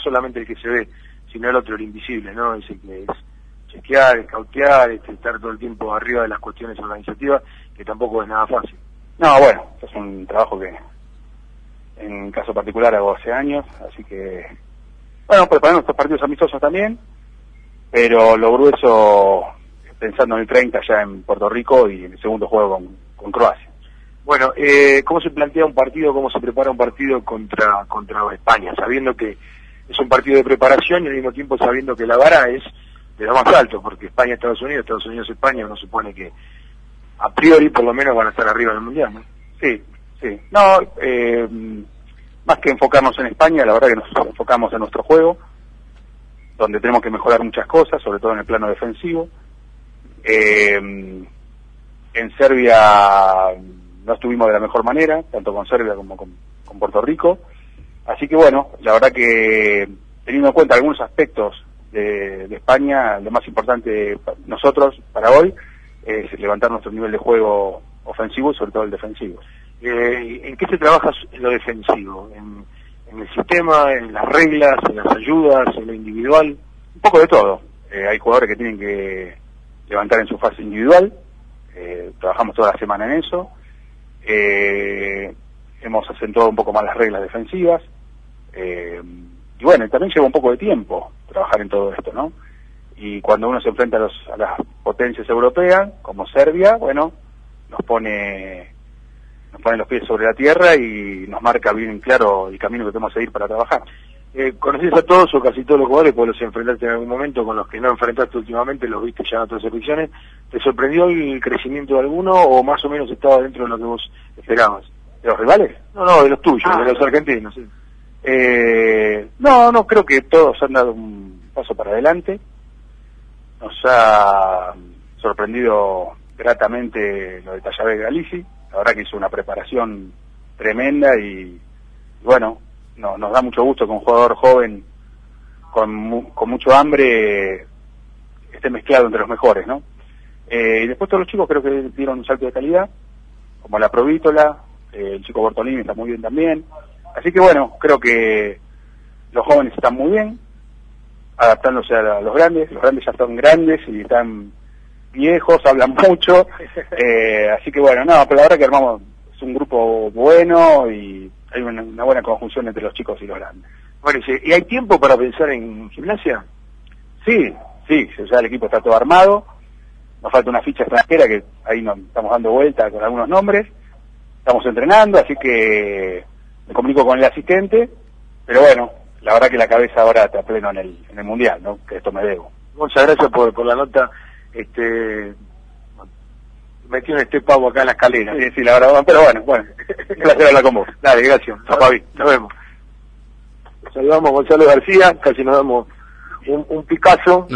solamente el que se ve, sino el otro, el invisible, ¿no? Es el que es chequear, escautear, este, estar todo el tiempo arriba de las cuestiones organizativas, que tampoco es nada fácil. No, bueno, es un trabajo que en caso particular hago hace años, así que, bueno, pues preparando estos partidos amistosos también, pero lo grueso pensando en el 30 ya en Puerto Rico y en el segundo juego con, con Croacia. Bueno, eh, ¿cómo se plantea un partido, cómo se prepara un partido contra, contra España, sabiendo que es un partido de preparación y al mismo tiempo sabiendo que la vara es de lo más alto, porque España, Estados Unidos, Estados Unidos, España, uno supone que a priori por lo menos van a estar arriba del Mundial, ¿no? Sí, sí. No, eh, más que enfocarnos en España, la verdad que nos enfocamos en nuestro juego, donde tenemos que mejorar muchas cosas, sobre todo en el plano defensivo. Eh, en Serbia no estuvimos de la mejor manera, tanto con Serbia como con Puerto Rico. Así que bueno, la verdad que teniendo en cuenta algunos aspectos de, España, lo más importante nosotros para hoy es levantar nuestro nivel de juego ofensivo, y sobre todo el defensivo. Eh, ¿En qué se trabaja lo defensivo? ¿En, el sistema, en las reglas, en las ayudas, en lo individual? Un poco de todo. Eh, hay jugadores que tienen que levantar en su fase individual, eh, trabajamos toda la semana en eso. hemos acentuado un poco más las reglas defensivas, eh, y bueno, también lleva un poco de tiempo trabajar en todo esto, ¿no? Y cuando uno se enfrenta a, los, a las potencias europeas, como Serbia, bueno, nos pone nos pone los pies sobre la tierra y nos marca bien claro el camino que tenemos que seguir para trabajar. Eh, ¿Conoces a todos o casi todos los jugadores? Porque los enfrentaste en algún momento, con los que no enfrentaste últimamente, los viste ya en otras selecciones. ¿Te sorprendió el crecimiento de alguno o más o menos estaba dentro de lo que vos esperabas? ¿De los rivales? No, no, de los tuyos, ah, de los argentinos. Eh, no, no, creo que todos han dado un paso para adelante. Nos ha sorprendido gratamente lo de Tallavé Galici. La verdad que hizo una preparación tremenda y, bueno, no, nos da mucho gusto que un jugador joven con, con mucho hambre esté mezclado entre los mejores, ¿no? Eh, y después todos los chicos creo que dieron un salto de calidad, como la Provítola, eh, el chico Bortolini está muy bien también. Así que bueno, creo que los jóvenes están muy bien, adaptándose a los grandes, los grandes ya están grandes y están viejos, hablan mucho, eh, así que bueno, no, pero la verdad que armamos es un grupo bueno y hay una, una buena conjunción entre los chicos y los grandes. Bueno, ¿y hay tiempo para pensar en gimnasia? Sí, sí, o sea el equipo está todo armado, nos falta una ficha extranjera que ahí nos estamos dando vuelta con algunos nombres, estamos entrenando, así que me comunico con el asistente, pero bueno, la verdad que la cabeza ahora está pleno en el, en el Mundial, ¿no? Que esto me debo. Muchas gracias por, por la nota. Este, metí un este pavo acá en la escalera. Sí, sí, la verdad, pero bueno, bueno. placer hablar con vos. Dale, gracias. Chao, Pavi. Nos vemos. Saludamos a Gonzalo García, casi nos damos un, un Picasso.